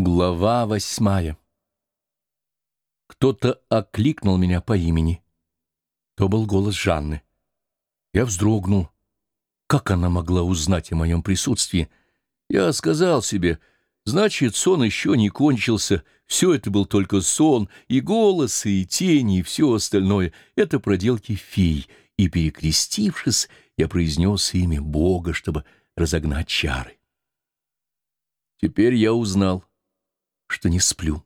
Глава восьмая Кто-то окликнул меня по имени. То был голос Жанны. Я вздрогнул. Как она могла узнать о моем присутствии? Я сказал себе, значит, сон еще не кончился, все это был только сон, и голос, и тени, и все остальное — это проделки фей, и, перекрестившись, я произнес имя Бога, чтобы разогнать чары. Теперь я узнал что не сплю,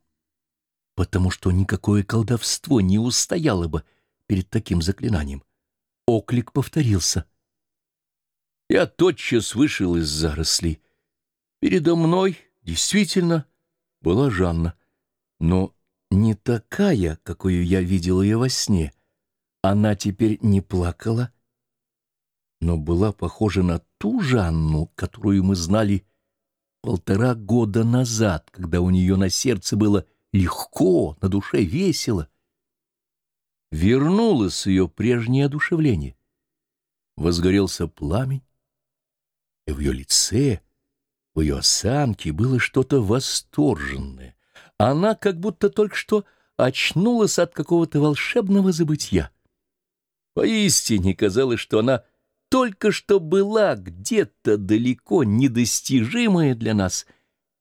потому что никакое колдовство не устояло бы перед таким заклинанием. Оклик повторился. Я тотчас вышел из зарослей. Передо мной действительно была Жанна, но не такая, какую я видел ее во сне. Она теперь не плакала, но была похожа на ту Жанну, которую мы знали полтора года назад, когда у нее на сердце было легко, на душе весело. Вернулось ее прежнее одушевление. Возгорелся пламень, и в ее лице, в ее осанке было что-то восторженное. Она как будто только что очнулась от какого-то волшебного забытья. Поистине казалось, что она только что была где-то далеко недостижимая для нас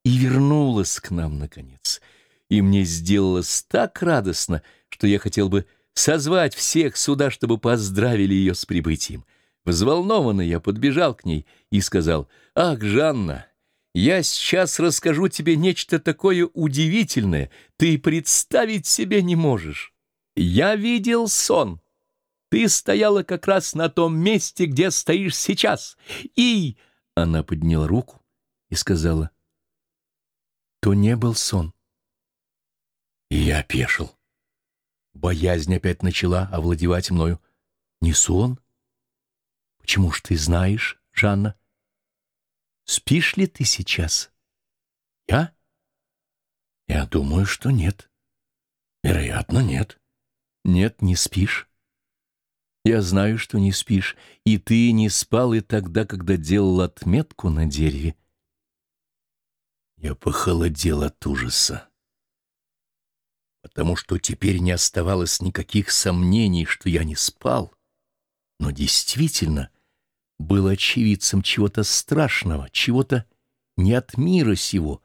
и вернулась к нам, наконец. И мне сделалось так радостно, что я хотел бы созвать всех сюда, чтобы поздравили ее с прибытием. Взволнованно я подбежал к ней и сказал, «Ах, Жанна, я сейчас расскажу тебе нечто такое удивительное, ты представить себе не можешь. Я видел сон». Ты стояла как раз на том месте, где стоишь сейчас. И...» Она подняла руку и сказала, «То не был сон». И я опешил. Боязнь опять начала овладевать мною. «Не сон? Почему ж ты знаешь, Жанна? Спишь ли ты сейчас?» «Я? Я думаю, что нет. Вероятно, нет». «Нет, не спишь». Я знаю, что не спишь, и ты не спал и тогда, когда делал отметку на дереве. Я похолодел от ужаса, потому что теперь не оставалось никаких сомнений, что я не спал, но действительно был очевидцем чего-то страшного, чего-то не от мира сего.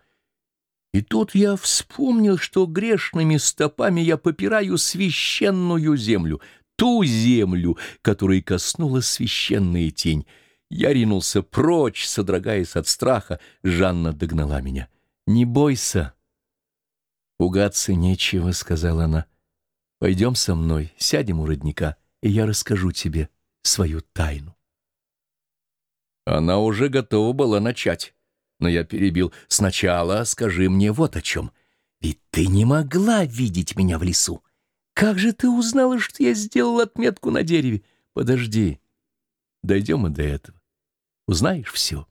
И тут я вспомнил, что грешными стопами я попираю священную землю, ту землю, которой коснулась священная тень. Я ринулся прочь, содрогаясь от страха. Жанна догнала меня. «Не бойся». «Пугаться нечего», — сказала она. «Пойдем со мной, сядем у родника, и я расскажу тебе свою тайну». Она уже готова была начать, но я перебил. «Сначала скажи мне вот о чем. Ведь ты не могла видеть меня в лесу. Как же ты узнала, что я сделал отметку на дереве? Подожди, дойдем и до этого. Узнаешь все.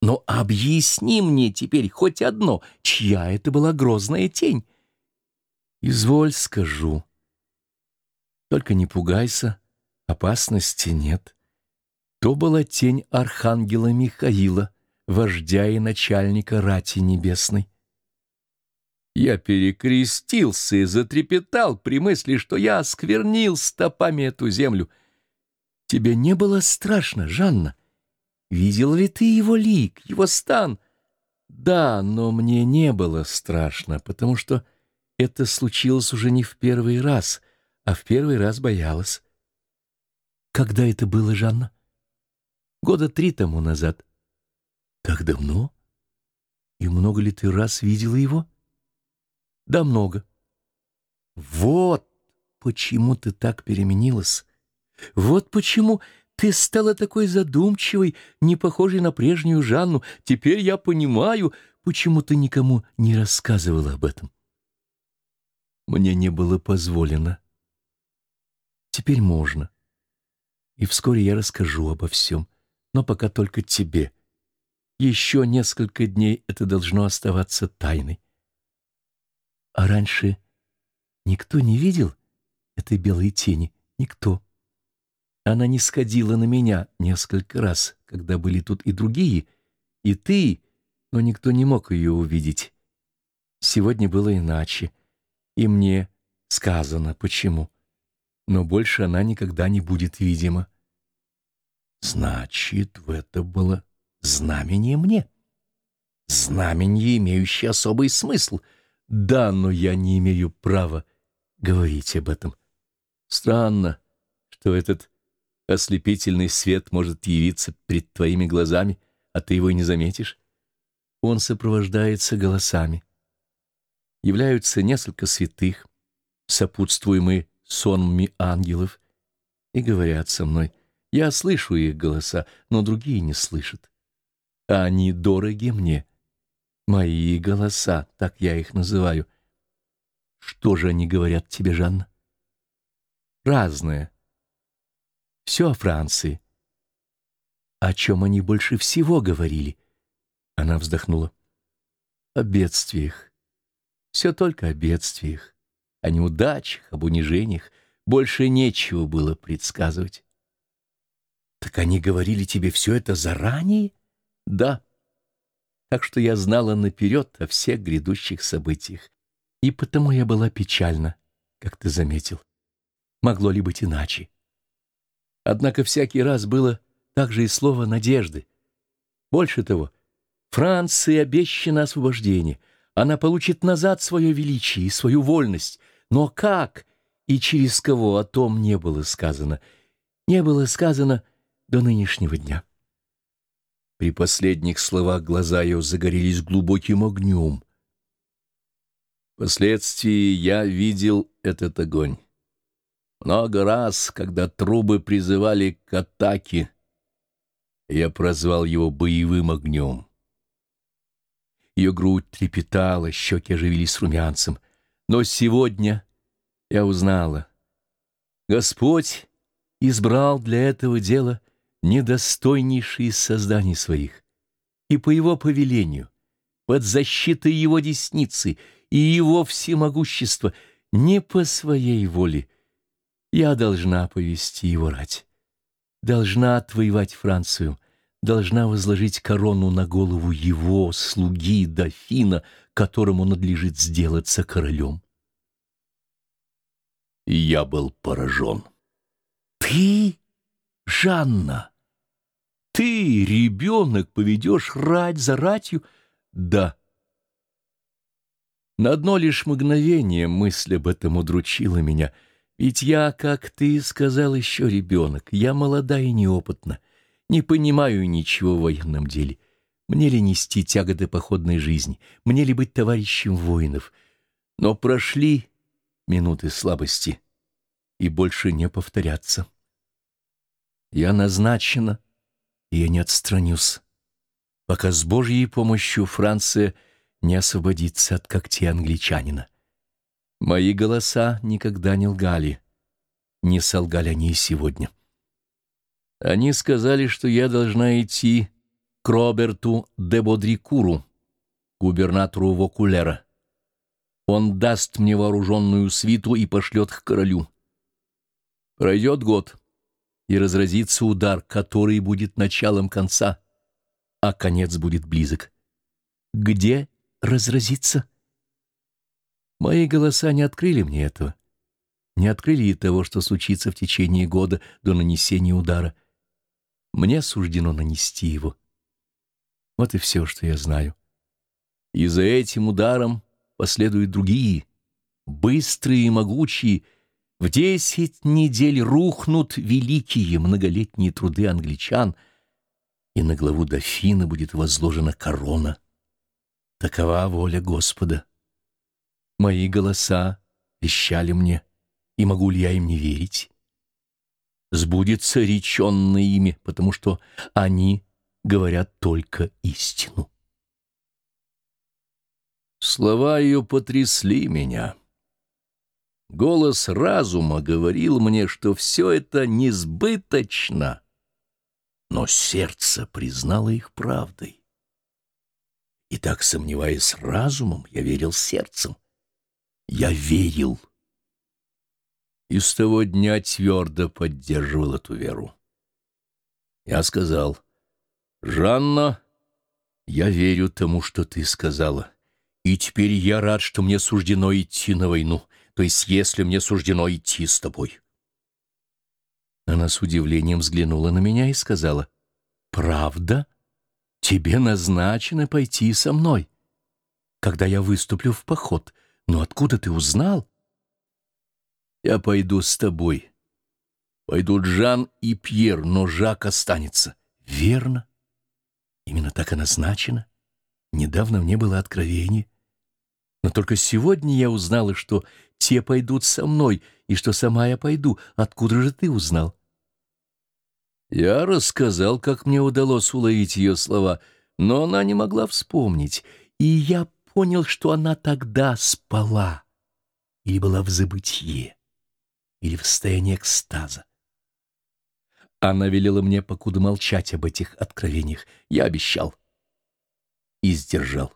Но объясни мне теперь хоть одно, чья это была грозная тень. Изволь, скажу. Только не пугайся, опасности нет. То была тень архангела Михаила, вождя и начальника рати небесной. Я перекрестился и затрепетал при мысли, что я осквернил стопами эту землю. Тебе не было страшно, Жанна? Видел ли ты его лик, его стан? Да, но мне не было страшно, потому что это случилось уже не в первый раз, а в первый раз боялась. Когда это было, Жанна? Года три тому назад. Как давно? И много ли ты раз видела его? — да много. Вот почему ты так переменилась. Вот почему ты стала такой задумчивой, не похожей на прежнюю Жанну. Теперь я понимаю, почему ты никому не рассказывала об этом. Мне не было позволено. Теперь можно. И вскоре я расскажу обо всем, но пока только тебе. Еще несколько дней это должно оставаться тайной. А раньше никто не видел этой белой тени? Никто. Она не сходила на меня несколько раз, когда были тут и другие, и ты, но никто не мог ее увидеть. Сегодня было иначе, и мне сказано, почему. Но больше она никогда не будет видима. Значит, в это было знамение мне. Знамение, имеющее особый смысл. Да, но я не имею права говорить об этом. Странно, что этот ослепительный свет может явиться перед твоими глазами, а ты его не заметишь. Он сопровождается голосами. Являются несколько святых, сопутствуемые сонмами ангелов, и говорят со мной. Я слышу их голоса, но другие не слышат. А они дороги мне. Мои голоса, так я их называю. Что же они говорят тебе, Жанна? Разное. Все о Франции. О чем они больше всего говорили? Она вздохнула. О бедствиях. Все только о бедствиях, о неудачах, об унижениях. Больше нечего было предсказывать. Так они говорили тебе все это заранее? Да. Так что я знала наперед о всех грядущих событиях. И потому я была печальна, как ты заметил. Могло ли быть иначе? Однако всякий раз было также и слово надежды. Больше того, Франции обещано освобождение. Она получит назад свое величие и свою вольность. Но как и через кого о том не было сказано? Не было сказано до нынешнего дня. При последних словах глаза ее загорелись глубоким огнем. Впоследствии я видел этот огонь. Много раз, когда трубы призывали к атаке, я прозвал его боевым огнем. Ее грудь трепетала, щеки оживились румянцем. Но сегодня я узнала. Господь избрал для этого дела недостойнейшие из созданий своих, и по его повелению, под защитой его десницы и его всемогущества, не по своей воле, я должна повести его рать, должна отвоевать Францию, должна возложить корону на голову его, слуги, дофина, которому надлежит сделаться королем. И я был поражен. «Ты, Жанна, ребенок, поведешь рать за ратью?» «Да». На одно лишь мгновение мысль об этом удручила меня, ведь я, как ты сказал, еще ребенок, я молода и неопытна. Не понимаю ничего в военном деле. Мне ли нести тяготы походной жизни? Мне ли быть товарищем воинов? Но прошли минуты слабости и больше не повторятся. Я назначена, и я не отстранюсь, пока с Божьей помощью Франция не освободится от когтей англичанина. Мои голоса никогда не лгали, не солгали они и сегодня. Они сказали, что я должна идти к Роберту де Бодрикуру, губернатору Вокулера. Он даст мне вооруженную свиту и пошлет к королю. Пройдет год, и разразится удар, который будет началом конца, а конец будет близок. Где разразится? Мои голоса не открыли мне этого. Не открыли и того, что случится в течение года до нанесения удара. Мне суждено нанести его. Вот и все, что я знаю. И за этим ударом последуют другие, быстрые и могучие. В десять недель рухнут великие многолетние труды англичан, и на главу дофина будет возложена корона. Такова воля Господа. Мои голоса вещали мне, и могу ли я им не верить? сбудется реченное ими, потому что они говорят только истину. Слова ее потрясли меня. Голос разума говорил мне, что все это несбыточно, но сердце признало их правдой. И так, сомневаясь разумом, я верил сердцем. Я верил и с того дня твердо поддерживал эту веру. Я сказал, «Жанна, я верю тому, что ты сказала, И теперь я рад, что мне суждено идти на войну, то есть если мне суждено идти с тобой. Она с удивлением взглянула на меня и сказала, «Правда? Тебе назначено пойти со мной, когда я выступлю в поход. Но откуда ты узнал?» «Я пойду с тобой. Пойдут Жан и Пьер, но Жак останется». «Верно. Именно так и назначено. Недавно мне было откровение. Но только сегодня я узнала, что те пойдут со мной, и что сама я пойду. Откуда же ты узнал?» Я рассказал, как мне удалось уловить ее слова, но она не могла вспомнить, и я понял, что она тогда спала или была в забытье, или в состоянии экстаза. Она велела мне покуда молчать об этих откровениях. Я обещал и сдержал.